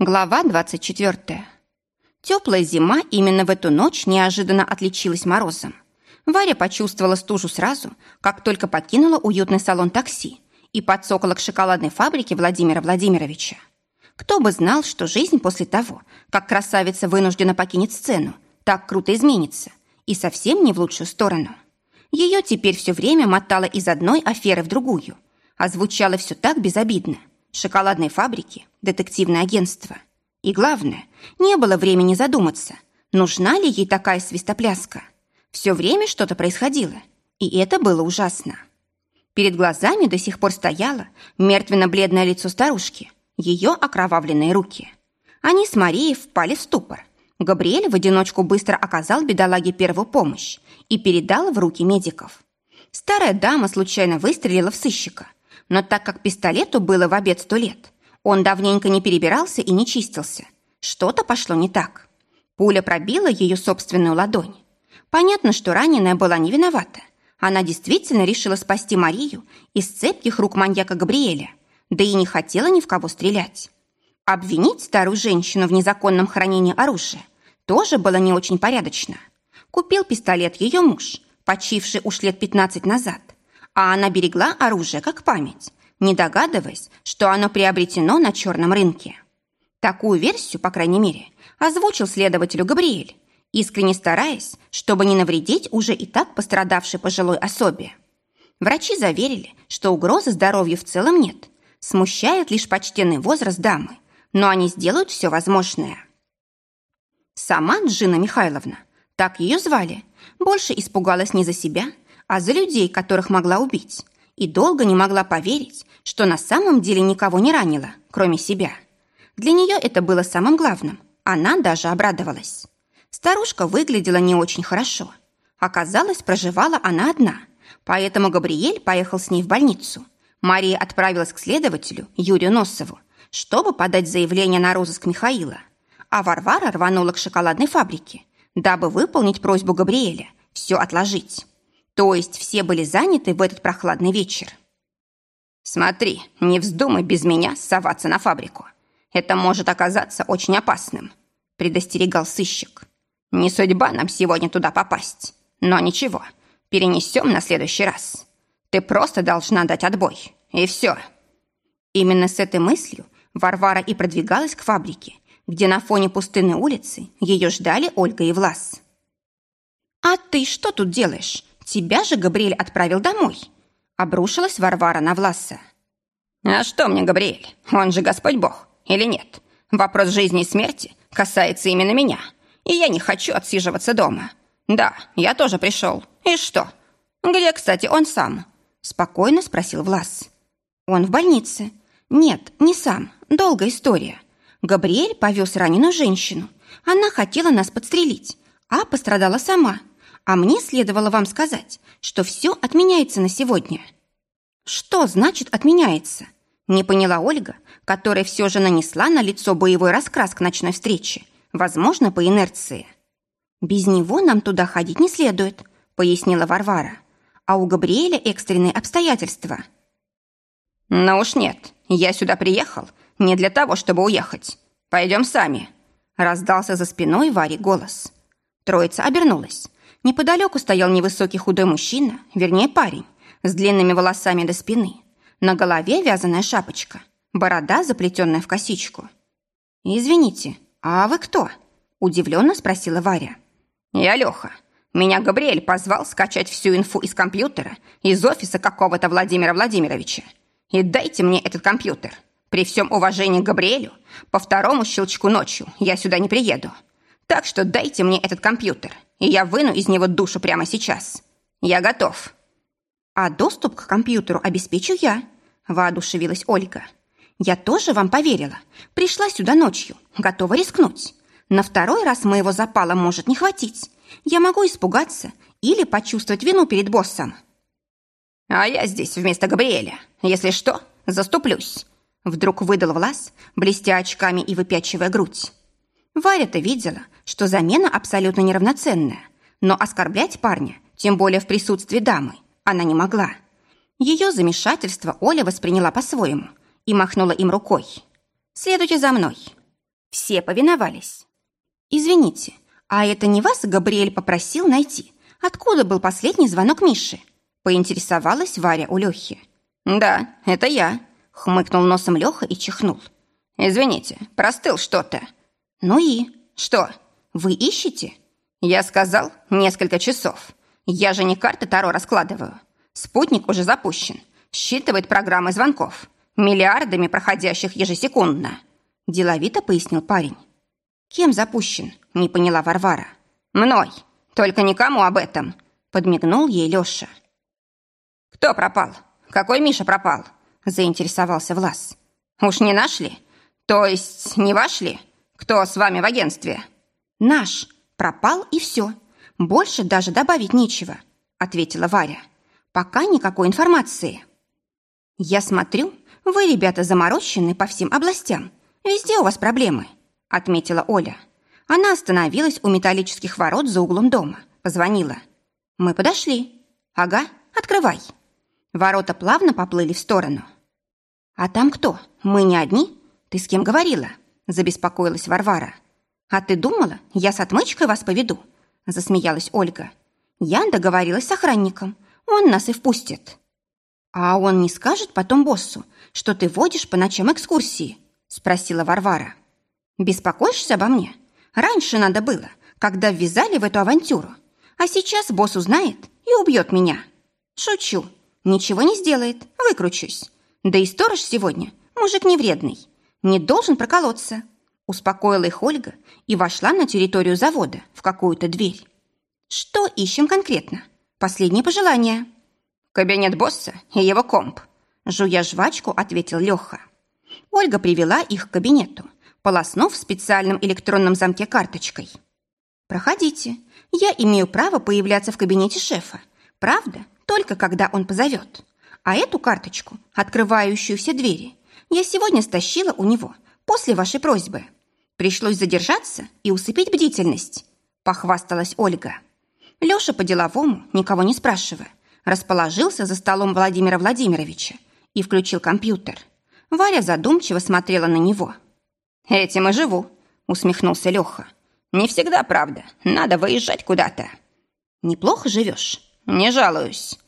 Глава 24. Теплая зима именно в эту ночь неожиданно отличилась морозом. Варя почувствовала стужу сразу, как только покинула уютный салон такси и подсокола к шоколадной фабрике Владимира Владимировича. Кто бы знал, что жизнь после того, как красавица вынуждена покинет сцену, так круто изменится, и совсем не в лучшую сторону. Ее теперь все время мотало из одной аферы в другую, а звучало все так безобидно, шоколадной фабрики, детективное агентство. И главное, не было времени задуматься, нужна ли ей такая свистопляска. Все время что-то происходило, и это было ужасно. Перед глазами до сих пор стояло мертвенно-бледное лицо старушки, ее окровавленные руки. Они с Марией впали в ступор. Габриэль в одиночку быстро оказал бедолаге первую помощь и передал в руки медиков. Старая дама случайно выстрелила в сыщика – но так как пистолету было в обед сто лет, он давненько не перебирался и не чистился. Что-то пошло не так. Пуля пробила ее собственную ладонь. Понятно, что раненая была не виновата. Она действительно решила спасти Марию из цепких рук маньяка Габриэля, да и не хотела ни в кого стрелять. Обвинить старую женщину в незаконном хранении оружия тоже было не очень порядочно. Купил пистолет ее муж, почивший уж лет 15 назад – а она берегла оружие как память, не догадываясь, что оно приобретено на черном рынке. Такую версию, по крайней мере, озвучил следователю Габриэль, искренне стараясь, чтобы не навредить уже и так пострадавшей пожилой особе. Врачи заверили, что угрозы здоровью в целом нет, смущает лишь почтенный возраст дамы, но они сделают все возможное. Сама Джина Михайловна, так ее звали, больше испугалась не за себя, а за людей, которых могла убить, и долго не могла поверить, что на самом деле никого не ранила, кроме себя. Для нее это было самым главным. Она даже обрадовалась. Старушка выглядела не очень хорошо. Оказалось, проживала она одна, поэтому Габриэль поехал с ней в больницу. Мария отправилась к следователю Юрию Носову, чтобы подать заявление на розыск Михаила. А Варвара рванула к шоколадной фабрике, дабы выполнить просьбу Габриэля все отложить. То есть все были заняты в этот прохладный вечер. «Смотри, не вздумай без меня соваться на фабрику. Это может оказаться очень опасным», — предостерегал сыщик. «Не судьба нам сегодня туда попасть. Но ничего, перенесем на следующий раз. Ты просто должна дать отбой, и все». Именно с этой мыслью Варвара и продвигалась к фабрике, где на фоне пустынной улицы ее ждали Ольга и Влас. «А ты что тут делаешь?» Тебя же Габриэль отправил домой. Обрушилась Варвара на Власа. А что мне, Габриэль? Он же Господь Бог, или нет? Вопрос жизни и смерти касается именно меня. И я не хочу отсиживаться дома. Да, я тоже пришел. И что? Где, кстати, он сам? Спокойно спросил Влас. Он в больнице. Нет, не сам. Долгая история. Габриэль повез раненую женщину. Она хотела нас подстрелить, а пострадала сама. А мне следовало вам сказать, что все отменяется на сегодня. Что значит отменяется? Не поняла Ольга, которая все же нанесла на лицо боевой раскрас к ночной встрече, возможно, по инерции. «Без него нам туда ходить не следует», — пояснила Варвара. «А у Габриэля экстренные обстоятельства». «Ну уж нет, я сюда приехал не для того, чтобы уехать. Пойдем сами», — раздался за спиной Вари голос. Троица обернулась. Неподалеку стоял невысокий худой мужчина, вернее парень, с длинными волосами до спины. На голове вязаная шапочка, борода, заплетенная в косичку. «Извините, а вы кто?» – удивленно спросила Варя. «Я Леха. Меня Габриэль позвал скачать всю инфу из компьютера из офиса какого-то Владимира Владимировича. И дайте мне этот компьютер. При всем уважении к Габриэлю, по второму щелчку ночью я сюда не приеду. Так что дайте мне этот компьютер, и я выну из него душу прямо сейчас. Я готов». «А доступ к компьютеру обеспечу я», – воодушевилась Ольга. «Я тоже вам поверила. Пришла сюда ночью, готова рискнуть. На второй раз моего запала может не хватить. Я могу испугаться или почувствовать вину перед боссом». «А я здесь вместо Габриэля. Если что, заступлюсь», – вдруг выдал Влас, блестя очками и выпячивая грудь. Варя-то видела, что замена абсолютно неравноценная, но оскорблять парня, тем более в присутствии дамы, она не могла. Ее замешательство Оля восприняла по-своему и махнула им рукой. «Следуйте за мной». Все повиновались. «Извините, а это не вас Габриэль попросил найти? Откуда был последний звонок Миши?» Поинтересовалась Варя у Лехи. «Да, это я», — хмыкнул носом Леха и чихнул. «Извините, простыл что-то». «Ну и? Что? Вы ищете?» «Я сказал, несколько часов. Я же не карты Таро раскладываю. Спутник уже запущен. Считывает программы звонков. Миллиардами проходящих ежесекундно». Деловито пояснил парень. «Кем запущен?» – не поняла Варвара. «Мной. Только никому об этом», – подмигнул ей Леша. «Кто пропал? Какой Миша пропал?» – заинтересовался Влас. «Уж не нашли? То есть не вашли? Кто с вами в агентстве?» «Наш. Пропал и все. Больше даже добавить нечего», – ответила Варя. «Пока никакой информации». «Я смотрю, вы, ребята, заморочены по всем областям. Везде у вас проблемы», — отметила Оля. Она остановилась у металлических ворот за углом дома. Позвонила. «Мы подошли. Ага, открывай». Ворота плавно поплыли в сторону. «А там кто? Мы не одни? Ты с кем говорила?» Забеспокоилась Варвара. «А ты думала, я с отмычкой вас поведу?» Засмеялась Ольга. «Я договорилась с охранником. Он нас и впустит». «А он не скажет потом боссу, что ты водишь по ночам экскурсии?» Спросила Варвара. «Беспокоишься обо мне? Раньше надо было, когда ввязали в эту авантюру. А сейчас босс узнает и убьет меня. Шучу. Ничего не сделает, выкручусь. Да и сторож сегодня мужик не вредный. Не должен проколоться». Успокоила их Ольга и вошла на территорию завода в какую-то дверь. «Что ищем конкретно? Последние пожелания?» «Кабинет босса и его комп», – жуя жвачку, ответил Леха. Ольга привела их к кабинету, полоснув в специальном электронном замке карточкой. «Проходите. Я имею право появляться в кабинете шефа. Правда, только когда он позовет. А эту карточку, открывающую все двери, я сегодня стащила у него после вашей просьбы. Пришлось задержаться и усыпить бдительность», – похвасталась Ольга. Леша по-деловому, никого не спрашивая, расположился за столом Владимира Владимировича и включил компьютер. Варя задумчиво смотрела на него. «Этим и живу», — усмехнулся Леха. «Не всегда, правда. Надо выезжать куда-то». «Неплохо живешь?» «Не жалуюсь».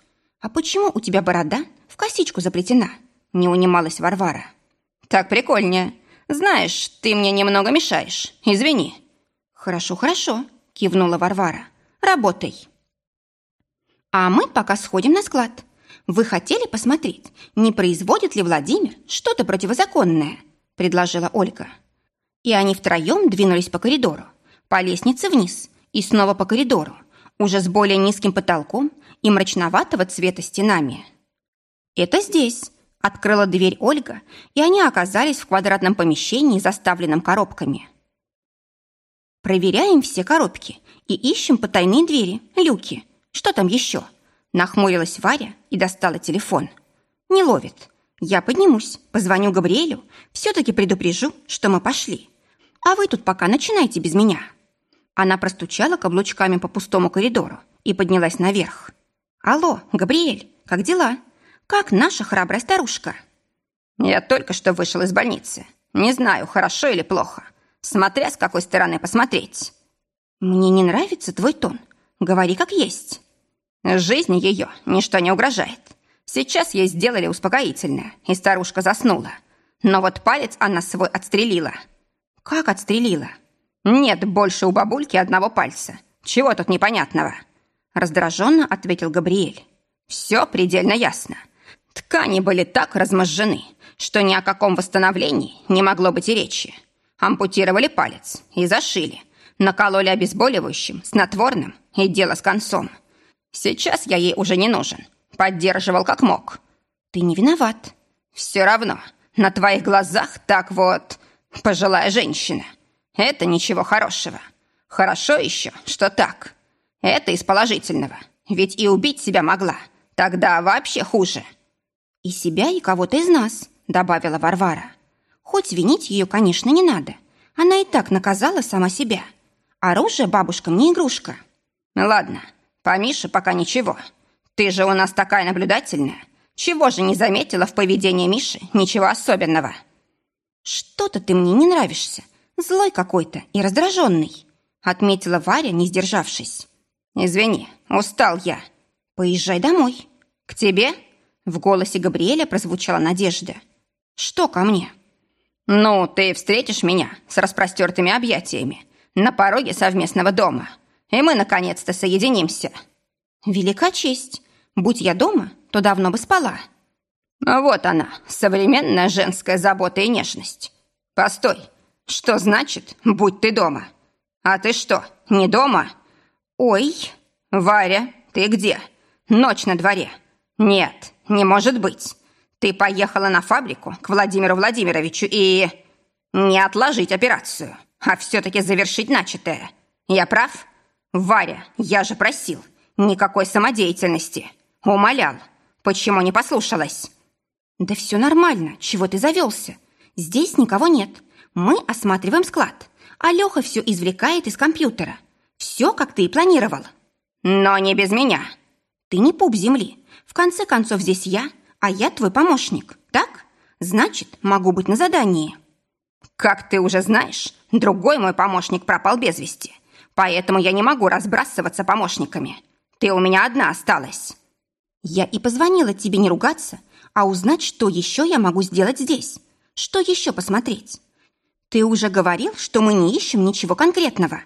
«А почему у тебя борода в косичку заплетена?» Не унималась Варвара. «Так прикольнее. Знаешь, ты мне немного мешаешь. Извини». «Хорошо, хорошо», — кивнула Варвара. «Работай». «А мы пока сходим на склад. Вы хотели посмотреть, не производит ли Владимир что-то противозаконное?» – предложила Ольга. И они втроем двинулись по коридору, по лестнице вниз и снова по коридору, уже с более низким потолком и мрачноватого цвета стенами. «Это здесь», – открыла дверь Ольга, и они оказались в квадратном помещении, заставленном коробками. «Проверяем все коробки и ищем потайные двери, люки. Что там еще?» Нахмурилась Варя и достала телефон. Не ловит. Я поднимусь, позвоню Габриэлю, все-таки предупрежу, что мы пошли. А вы тут пока начинайте без меня. Она простучала каблучками по пустому коридору и поднялась наверх. «Алло, Габриэль, как дела? Как наша храбрая старушка?» «Я только что вышел из больницы. Не знаю, хорошо или плохо. Смотря с какой стороны посмотреть». «Мне не нравится твой тон. Говори как есть». Жизни ее ничто не угрожает. Сейчас ей сделали успокоительное, и старушка заснула. Но вот палец она свой отстрелила. Как отстрелила? Нет больше у бабульки одного пальца. Чего тут непонятного? Раздраженно ответил Габриэль. Все предельно ясно. Ткани были так разможжены, что ни о каком восстановлении не могло быть и речи. Ампутировали палец и зашили. Накололи обезболивающим, снотворным, и дело с концом. Сейчас я ей уже не нужен. Поддерживал как мог. Ты не виноват. Все равно. На твоих глазах так вот... Пожилая женщина. Это ничего хорошего. Хорошо еще, что так. Это из положительного. Ведь и убить себя могла. Тогда вообще хуже. И себя, и кого-то из нас, добавила Варвара. Хоть винить ее, конечно, не надо. Она и так наказала сама себя. Оружие бабушкам не игрушка. Ладно, по Мише пока ничего. Ты же у нас такая наблюдательная. Чего же не заметила в поведении Миши ничего особенного? Что-то ты мне не нравишься. Злой какой-то и раздраженный, отметила Варя, не сдержавшись. Извини, устал я. Поезжай домой. К тебе? В голосе Габриэля прозвучала надежда. Что ко мне? Ну, ты встретишь меня с распростертыми объятиями на пороге совместного дома, и мы наконец-то соединимся. Велика честь. Будь я дома, то давно бы спала. Вот она, современная женская забота и нежность. Постой, что значит «будь ты дома»? А ты что, не дома? Ой, Варя, ты где? Ночь на дворе. Нет, не может быть. Ты поехала на фабрику к Владимиру Владимировичу и... Не отложить операцию, а все-таки завершить начатое. Я прав? Варя, я же просил. Никакой самодеятельности. Умолял. Почему не послушалась? Да все нормально. Чего ты завелся? Здесь никого нет. Мы осматриваем склад. А Леха все извлекает из компьютера. Все, как ты и планировал. Но не без меня. Ты не пуп земли. В конце концов, здесь я, а я твой помощник. Так? Значит, могу быть на задании. Как ты уже знаешь, другой мой помощник пропал без вести. Поэтому я не могу разбрасываться помощниками. Ты у меня одна осталась. Я и позвонила тебе не ругаться, а узнать, что еще я могу сделать здесь. Что еще посмотреть? Ты уже говорил, что мы не ищем ничего конкретного.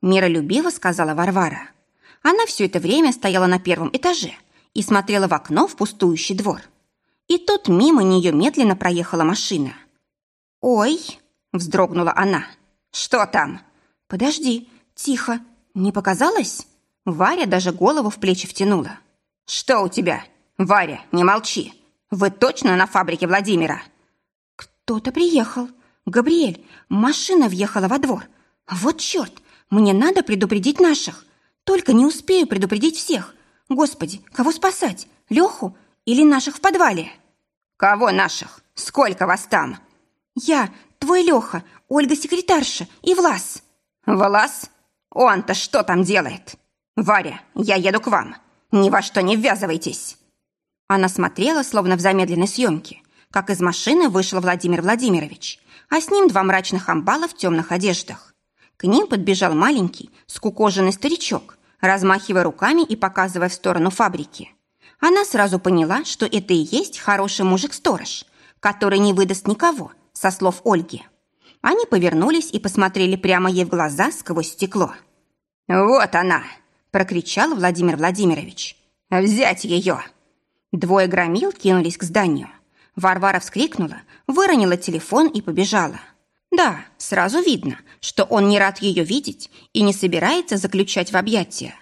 Миролюбиво сказала Варвара. Она все это время стояла на первом этаже и смотрела в окно в пустующий двор. И тут мимо нее медленно проехала машина. «Ой!» – вздрогнула она. «Что там?» «Подожди, тихо. Не показалось?» Варя даже голову в плечи втянула. «Что у тебя? Варя, не молчи. Вы точно на фабрике Владимира?» «Кто-то приехал. Габриэль, машина въехала во двор. Вот черт, мне надо предупредить наших. Только не успею предупредить всех. Господи, кого спасать? Леху или наших в подвале?» «Кого наших? Сколько вас там?» «Я, твой Леха, Ольга-секретарша и Влас». «Влас? Он-то что там делает?» «Варя, я еду к вам. Ни во что не ввязывайтесь!» Она смотрела, словно в замедленной съемке, как из машины вышел Владимир Владимирович, а с ним два мрачных амбала в темных одеждах. К ним подбежал маленький, скукоженный старичок, размахивая руками и показывая в сторону фабрики. Она сразу поняла, что это и есть хороший мужик-сторож, который не выдаст никого, со слов Ольги. Они повернулись и посмотрели прямо ей в глаза сквозь стекло. «Вот она!» прокричал Владимир Владимирович. «Взять ее!» Двое громил кинулись к зданию. Варвара вскрикнула, выронила телефон и побежала. Да, сразу видно, что он не рад ее видеть и не собирается заключать в объятия.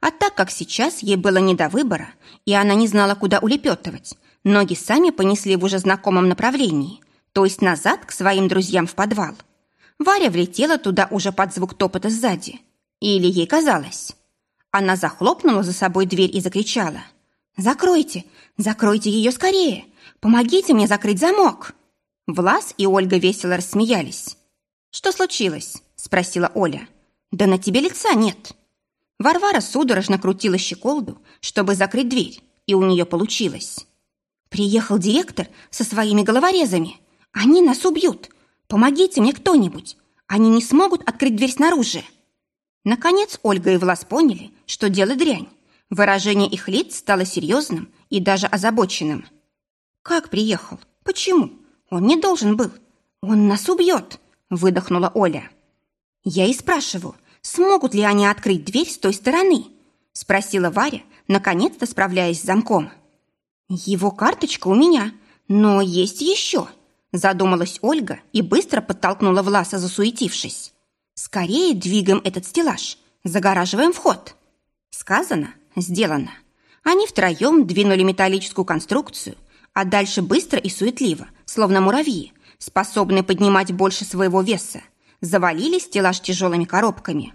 А так как сейчас ей было не до выбора, и она не знала, куда улепетывать, ноги сами понесли в уже знакомом направлении, то есть назад к своим друзьям в подвал. Варя влетела туда уже под звук топота сзади. Или ей казалось. Она захлопнула за собой дверь и закричала. «Закройте! Закройте ее скорее! Помогите мне закрыть замок!» Влас и Ольга весело рассмеялись. «Что случилось?» – спросила Оля. «Да на тебе лица нет». Варвара судорожно крутила щеколду, чтобы закрыть дверь, и у нее получилось. «Приехал директор со своими головорезами. Они нас убьют. Помогите мне кто-нибудь. Они не смогут открыть дверь снаружи». Наконец Ольга и Влас поняли, что дело дрянь. Выражение их лиц стало серьезным и даже озабоченным. «Как приехал? Почему? Он не должен был. Он нас убьет!» – выдохнула Оля. «Я и спрашиваю, смогут ли они открыть дверь с той стороны?» – спросила Варя, наконец-то справляясь с замком. «Его карточка у меня, но есть еще», – задумалась Ольга и быстро подтолкнула Власа, засуетившись. Скорее двигаем этот стеллаж, загораживаем вход. Сказано, сделано. Они втроем двинули металлическую конструкцию, а дальше быстро и суетливо, словно муравьи, способные поднимать больше своего веса, завалили стеллаж тяжелыми коробками.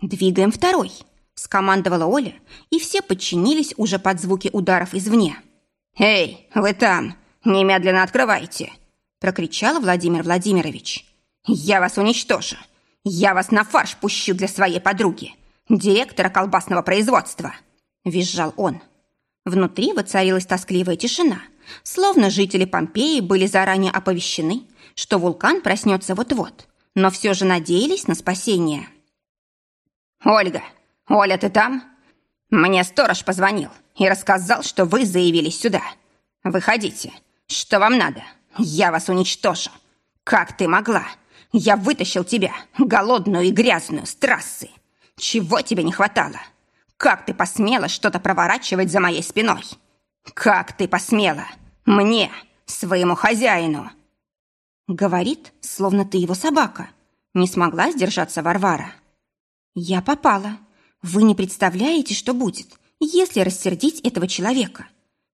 «Двигаем второй», – скомандовала Оля, и все подчинились уже под звуки ударов извне. «Эй, вы там! Немедленно открывайте!» – прокричал Владимир Владимирович. «Я вас уничтожу! «Я вас на фарш пущу для своей подруги, директора колбасного производства!» – визжал он. Внутри воцарилась тоскливая тишина, словно жители Помпеи были заранее оповещены, что вулкан проснется вот-вот, но все же надеялись на спасение. «Ольга! Оля, ты там? Мне сторож позвонил и рассказал, что вы заявились сюда. Выходите. Что вам надо? Я вас уничтожу. Как ты могла? Я вытащил тебя, голодную и грязную, с трассы. Чего тебе не хватало? Как ты посмела что-то проворачивать за моей спиной? Как ты посмела? Мне, своему хозяину!» Говорит, словно ты его собака. Не смогла сдержаться Варвара. Я попала. Вы не представляете, что будет, если рассердить этого человека.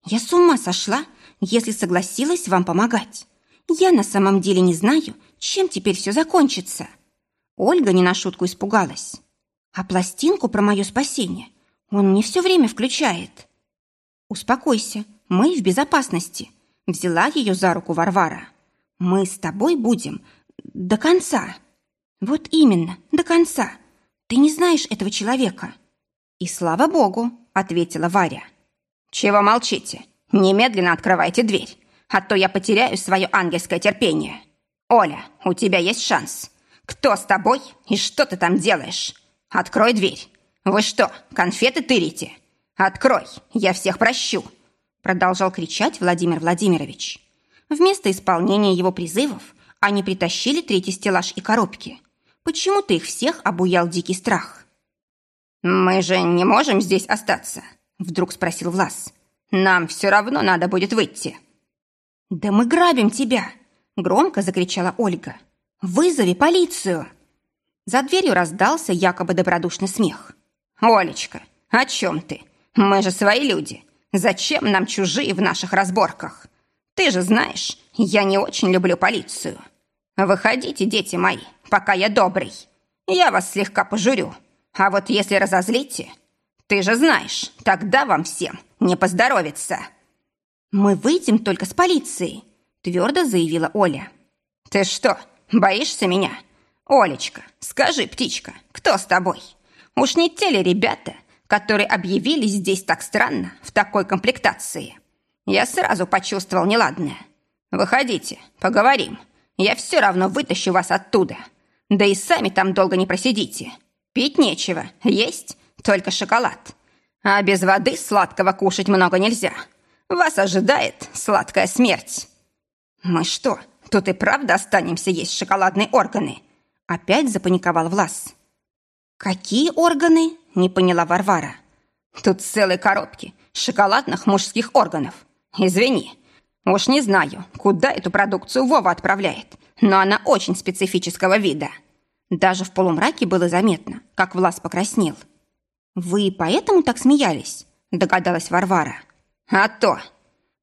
Я с ума сошла, если согласилась вам помогать. Я на самом деле не знаю, чем теперь все закончится. Ольга не на шутку испугалась. А пластинку про мое спасение он мне все время включает. Успокойся, мы в безопасности. Взяла ее за руку Варвара. Мы с тобой будем до конца. Вот именно, до конца. Ты не знаешь этого человека. И слава богу, ответила Варя. Чего молчите? Немедленно открывайте дверь, а то я потеряю свое ангельское терпение. Оля, у тебя есть шанс. Кто с тобой и что ты там делаешь? Открой дверь. Вы что, конфеты тырите? Открой, я всех прощу. Продолжал кричать Владимир Владимирович. Вместо исполнения его призывов они притащили третий стеллаж и коробки. Почему-то их всех обуял дикий страх. «Мы же не можем здесь остаться», — вдруг спросил Влас. «Нам все равно надо будет выйти». «Да мы грабим тебя!» — громко закричала Ольга. «Вызови полицию!» За дверью раздался якобы добродушный смех. «Олечка, о чем ты? Мы же свои люди. Зачем нам чужие в наших разборках? Ты же знаешь, я не очень люблю полицию. Выходите, дети мои, пока я добрый. Я вас слегка пожурю. А вот если разозлите, ты же знаешь, тогда вам всем не поздоровится». «Мы выйдем только с полицией», — твердо заявила Оля. «Ты что, боишься меня? Олечка, скажи, птичка, кто с тобой? Уж не те ли ребята, которые объявились здесь так странно, в такой комплектации. Я сразу почувствовал неладное. Выходите, поговорим. Я все равно вытащу вас оттуда. Да и сами там долго не просидите. Пить нечего, есть только шоколад. А без воды сладкого кушать много нельзя. Вас ожидает сладкая смерть. Мы что, тут и правда останемся есть шоколадные органы? Опять запаниковал Влас. Какие органы? Не поняла Варвара. Тут целые коробки шоколадных мужских органов. Извини, уж не знаю, куда эту продукцию Вова отправляет, но она очень специфического вида. Даже в полумраке было заметно, как Влас покраснел. «Вы поэтому так смеялись?» – догадалась Варвара. «А то!»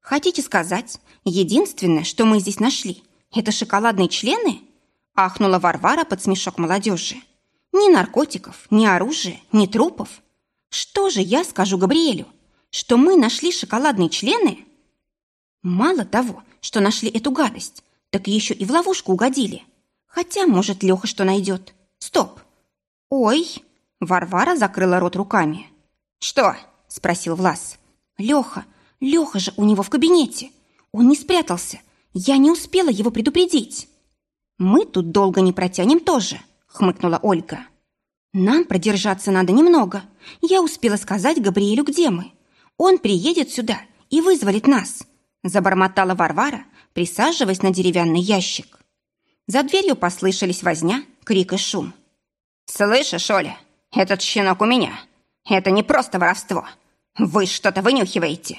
«Хотите сказать, единственное, что мы здесь нашли, это шоколадные члены?» – ахнула Варвара под смешок молодежи. Ни наркотиков, ни оружия, ни трупов. Что же я скажу Габриэлю? Что мы нашли шоколадные члены? Мало того, что нашли эту гадость, так еще и в ловушку угодили. Хотя, может, Леха что найдет. Стоп. Ой, Варвара закрыла рот руками. Что? Спросил Влас. Леха, Леха же у него в кабинете. Он не спрятался. Я не успела его предупредить. Мы тут долго не протянем тоже хмыкнула Ольга. Нам продержаться надо немного. Я успела сказать Габриэлю, где мы. Он приедет сюда и вызволит нас, забормотала Варвара, присаживаясь на деревянный ящик. За дверью послышались возня, крик и шум. «Слышишь, Оля, этот щенок у меня. Это не просто воровство. Вы что-то вынюхиваете.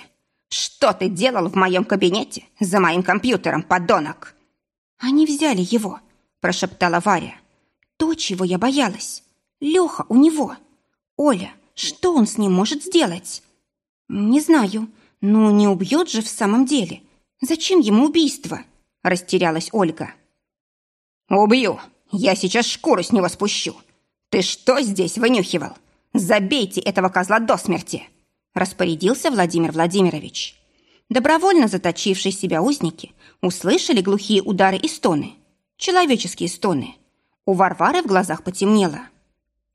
Что ты делал в моем кабинете за моим компьютером, подонок?» «Они взяли его», – прошептала Варя. То, чего я боялась. Леха у него. Оля, что он с ним может сделать? Не знаю. Ну, не убьет же в самом деле. Зачем ему убийство? Растерялась Ольга. Убью. Я сейчас шкуру с него спущу. Ты что здесь вынюхивал? Забейте этого козла до смерти. Распорядился Владимир Владимирович. Добровольно заточившие себя узники услышали глухие удары и стоны. Человеческие стоны. У Варвары в глазах потемнело.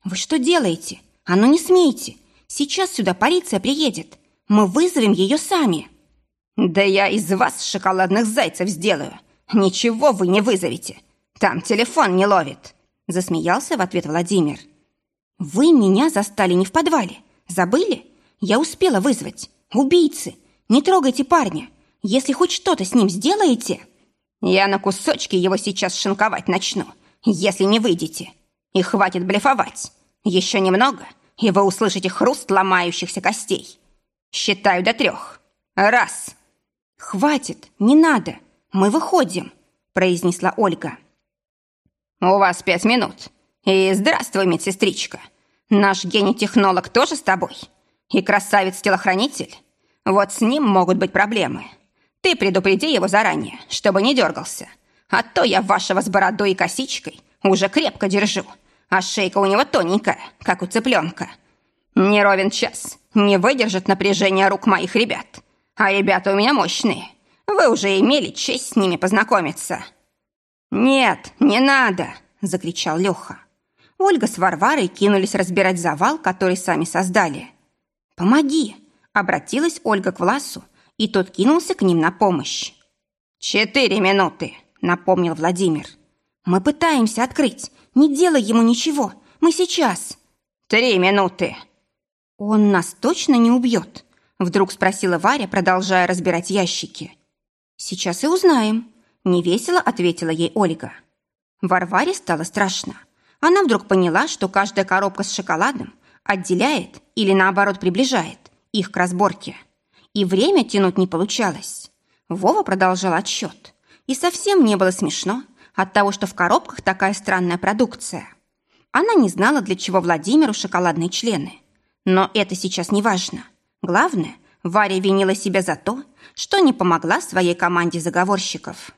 «Вы что делаете? А ну не смейте! Сейчас сюда полиция приедет. Мы вызовем ее сами!» «Да я из вас шоколадных зайцев сделаю! Ничего вы не вызовете! Там телефон не ловит!» Засмеялся в ответ Владимир. «Вы меня застали не в подвале. Забыли? Я успела вызвать. Убийцы! Не трогайте парня. Если хоть что-то с ним сделаете...» «Я на кусочки его сейчас шинковать начну, если не выйдете. И хватит блефовать. Еще немного, и вы услышите хруст ломающихся костей. Считаю до трех. Раз!» «Хватит, не надо. Мы выходим», — произнесла Ольга. «У вас пять минут. И здравствуй, медсестричка. Наш гений-технолог тоже с тобой? И красавец-телохранитель? Вот с ним могут быть проблемы. Ты предупреди его заранее, чтобы не дергался. А то я вашего с бородой и косичкой уже крепко держу, а шейка у него тоненькая, как у цыпленка. Не ровен час, не выдержит напряжения рук моих ребят. А ребята у меня мощные. Вы уже имели честь с ними познакомиться». «Нет, не надо!» – закричал Леха. Ольга с Варварой кинулись разбирать завал, который сами создали. «Помоги!» – обратилась Ольга к Власу, и тот кинулся к ним на помощь. «Четыре минуты!» – напомнил Владимир. «Мы пытаемся открыть. Не делай ему ничего. Мы сейчас!» «Три минуты!» «Он нас точно не убьет?» – вдруг спросила Варя, продолжая разбирать ящики. «Сейчас и узнаем», – невесело ответила ей Ольга. Варваре стало страшно. Она вдруг поняла, что каждая коробка с шоколадом отделяет или, наоборот, приближает их к разборке. И время тянуть не получалось. Вова продолжал отсчет. И совсем не было смешно от того, что в коробках такая странная продукция. Она не знала, для чего Владимиру шоколадные члены. Но это сейчас не важно. Главное, Варя винила себя за то, что не помогла своей команде заговорщиков.